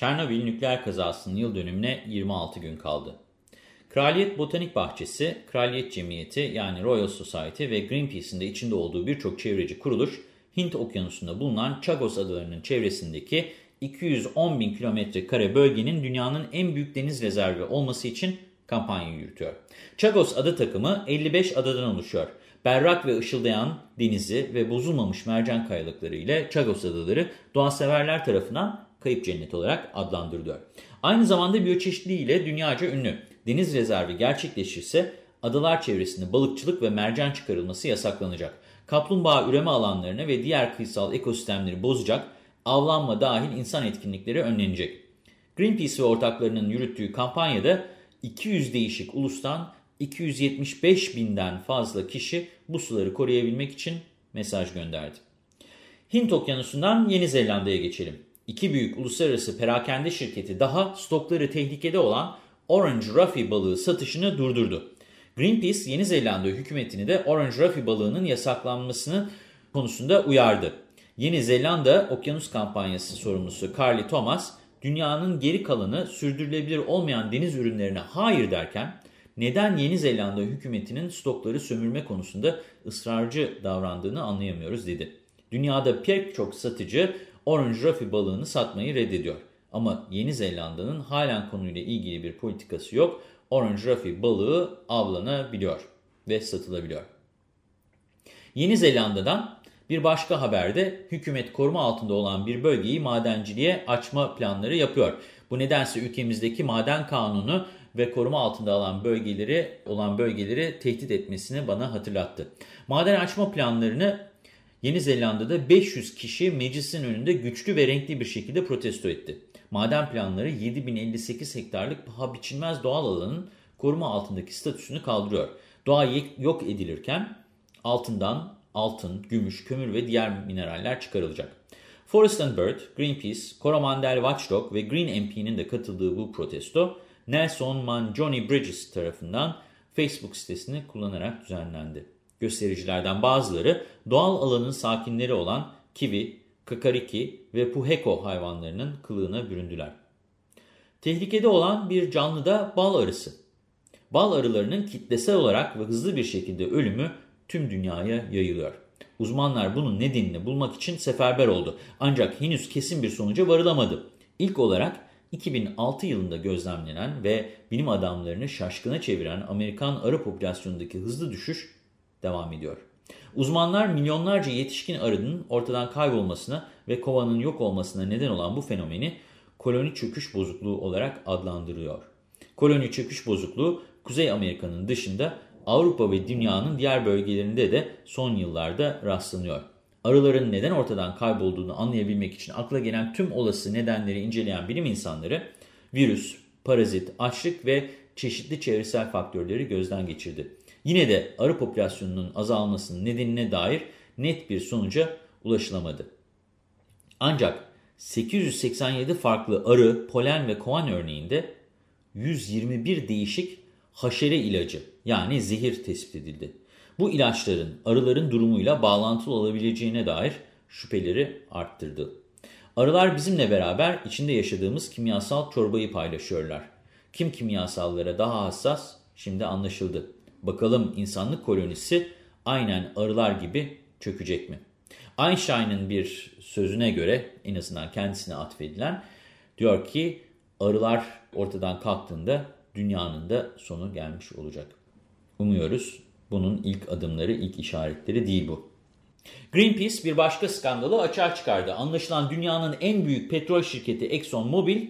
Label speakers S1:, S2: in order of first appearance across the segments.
S1: Çernobil nükleer kazasının yıl dönümüne 26 gün kaldı. Kraliyet Botanik Bahçesi, Kraliyet Cemiyeti yani Royal Society ve Greenpeace'in de içinde olduğu birçok çevreci kuruluş, Hint okyanusunda bulunan Chagos adalarının çevresindeki 210 bin kilometre kare bölgenin dünyanın en büyük deniz rezervi olması için kampanya yürütüyor. Chagos ada takımı 55 adadan oluşuyor. Berrak ve ışıldayan denizi ve bozulmamış mercan kayalıkları ile Chagos adaları doğaseverler tarafından kayıp cennet olarak adlandırılıyor. Aynı zamanda biyoçeşitliliği ile dünyaca ünlü. Deniz rezervi gerçekleşirse adalar çevresinde balıkçılık ve mercan çıkarılması yasaklanacak. Kaplumbağa üreme alanlarını ve diğer kıyısal ekosistemleri bozacak, avlanma dahil insan etkinlikleri önlenecek. Greenpeace ve ortaklarının yürüttüğü kampanyada 200 değişik ulustan 275 binden fazla kişi bu suları koruyabilmek için mesaj gönderdi. Hint okyanusundan Yeni Zelanda'ya geçelim. İki büyük uluslararası perakende şirketi daha stokları tehlikede olan Orange Ruffy balığı satışını durdurdu. Greenpeace Yeni Zelanda hükümetini de Orange Ruffy balığının yasaklanmasını konusunda uyardı. Yeni Zelanda Okyanus Kampanyası sorumlusu Carly Thomas, dünyanın geri kalanı sürdürülebilir olmayan deniz ürünlerine hayır derken, neden Yeni Zelanda hükümetinin stokları sömürme konusunda ısrarcı davrandığını anlayamıyoruz dedi. Dünyada pek çok satıcı Orange Ruffy balığını satmayı reddediyor. Ama Yeni Zelanda'nın halen konuyla ilgili bir politikası yok. Orange Ruffy balığı avlanabiliyor ve satılabiliyor. Yeni Zelanda'dan bir başka haberde hükümet koruma altında olan bir bölgeyi madenciliğe açma planları yapıyor. Bu nedense ülkemizdeki maden kanunu ve koruma altında olan bölgeleri olan bölgeleri tehdit etmesini bana hatırlattı. Maden açma planlarını Yeni Zelanda'da 500 kişi meclisin önünde güçlü ve renkli bir şekilde protesto etti. Maden planları 7058 hektarlık paha biçilmez doğal alanın koruma altındaki statüsünü kaldırıyor. Doğa yok edilirken altından altın, gümüş, kömür ve diğer mineraller çıkarılacak. Forest and Bird, Greenpeace, Coromandel Watchdog ve Green MP'nin de katıldığı bu protesto Nelson Manjoni Bridges tarafından Facebook sitesini kullanarak düzenlendi. Göstericilerden bazıları doğal alanın sakinleri olan kivi, kakariki ve puheko hayvanlarının kılığına büründüler. Tehlikede olan bir canlı da bal arısı. Bal arılarının kitlesel olarak ve hızlı bir şekilde ölümü tüm dünyaya yayılıyor. Uzmanlar bunun nedenini bulmak için seferber oldu. Ancak henüz kesin bir sonuca varılamadı. İlk olarak 2006 yılında gözlemlenen ve bilim adamlarını şaşkına çeviren Amerikan arı popülasyonundaki hızlı düşüş devam ediyor. Uzmanlar milyonlarca yetişkin arının ortadan kaybolmasına ve kovanın yok olmasına neden olan bu fenomeni koloni çöküş bozukluğu olarak adlandırıyor. Koloni çöküş bozukluğu Kuzey Amerika'nın dışında Avrupa ve dünyanın diğer bölgelerinde de son yıllarda rastlanıyor. Arıların neden ortadan kaybolduğunu anlayabilmek için akla gelen tüm olası nedenleri inceleyen bilim insanları virüs, parazit, açlık ve çeşitli çevresel faktörleri gözden geçirdi. Yine de arı popülasyonunun azalmasının nedenine dair net bir sonuca ulaşılamadı. Ancak 887 farklı arı, polen ve kovan örneğinde 121 değişik haşere ilacı yani zehir tespit edildi. Bu ilaçların arıların durumuyla bağlantılı olabileceğine dair şüpheleri arttırdı. Arılar bizimle beraber içinde yaşadığımız kimyasal çorbayı paylaşıyorlar. Kim kimyasallara daha hassas şimdi anlaşıldı. Bakalım insanlık kolonisi aynen arılar gibi çökecek mi? Einstein'ın bir sözüne göre en azından kendisine atfedilen diyor ki arılar ortadan kalktığında dünyanın da sonu gelmiş olacak. Umuyoruz bunun ilk adımları, ilk işaretleri değil bu. Greenpeace bir başka skandalı açığa çıkardı. Anlaşılan dünyanın en büyük petrol şirketi ExxonMobil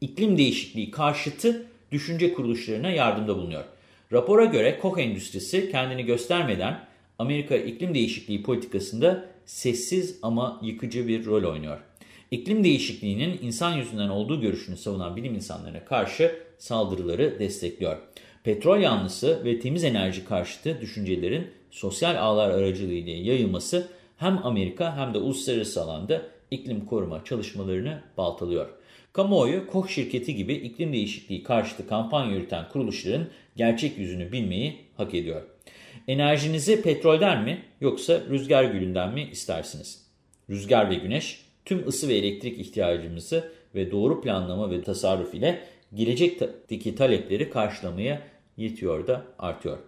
S1: iklim değişikliği karşıtı düşünce kuruluşlarına yardımda bulunuyor. Rapora göre Koch endüstrisi kendini göstermeden Amerika iklim değişikliği politikasında sessiz ama yıkıcı bir rol oynuyor. İklim değişikliğinin insan yüzünden olduğu görüşünü savunan bilim insanlarına karşı saldırıları destekliyor. Petrol yanlısı ve temiz enerji karşıtı düşüncelerin sosyal ağlar aracılığıyla yayılması hem Amerika hem de uluslararası alanda iklim koruma çalışmalarını baltalıyor. Kamuoyu, Koch şirketi gibi iklim değişikliği karşıtı kampanya yürüten kuruluşların gerçek yüzünü bilmeyi hak ediyor. Enerjinizi petrolden mi yoksa rüzgar gülünden mi istersiniz? Rüzgar ve güneş tüm ısı ve elektrik ihtiyacımızı ve doğru planlama ve tasarruf ile gelecekteki talepleri karşılamaya yetiyor da artıyor.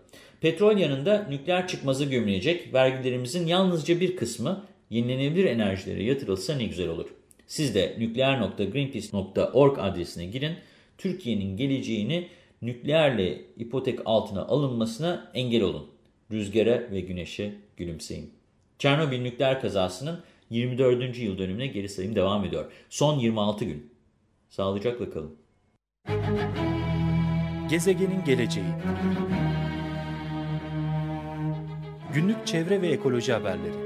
S1: Petrol yanında nükleer çıkmazı gömülecek vergilerimizin yalnızca bir kısmı yenilenebilir enerjilere yatırılsa ne güzel olur. Siz de nükleer.greenpeace.org adresine girin. Türkiye'nin geleceğini nükleerle ipotek altına alınmasına engel olun. Rüzgara ve güneşe gülümseyin. Çernobil nükleer kazasının 24. yıl dönümüne geri sayım devam ediyor. Son 26 gün. Sağlıcakla kalın.
S2: Gezegenin geleceği Günlük çevre ve ekoloji haberleri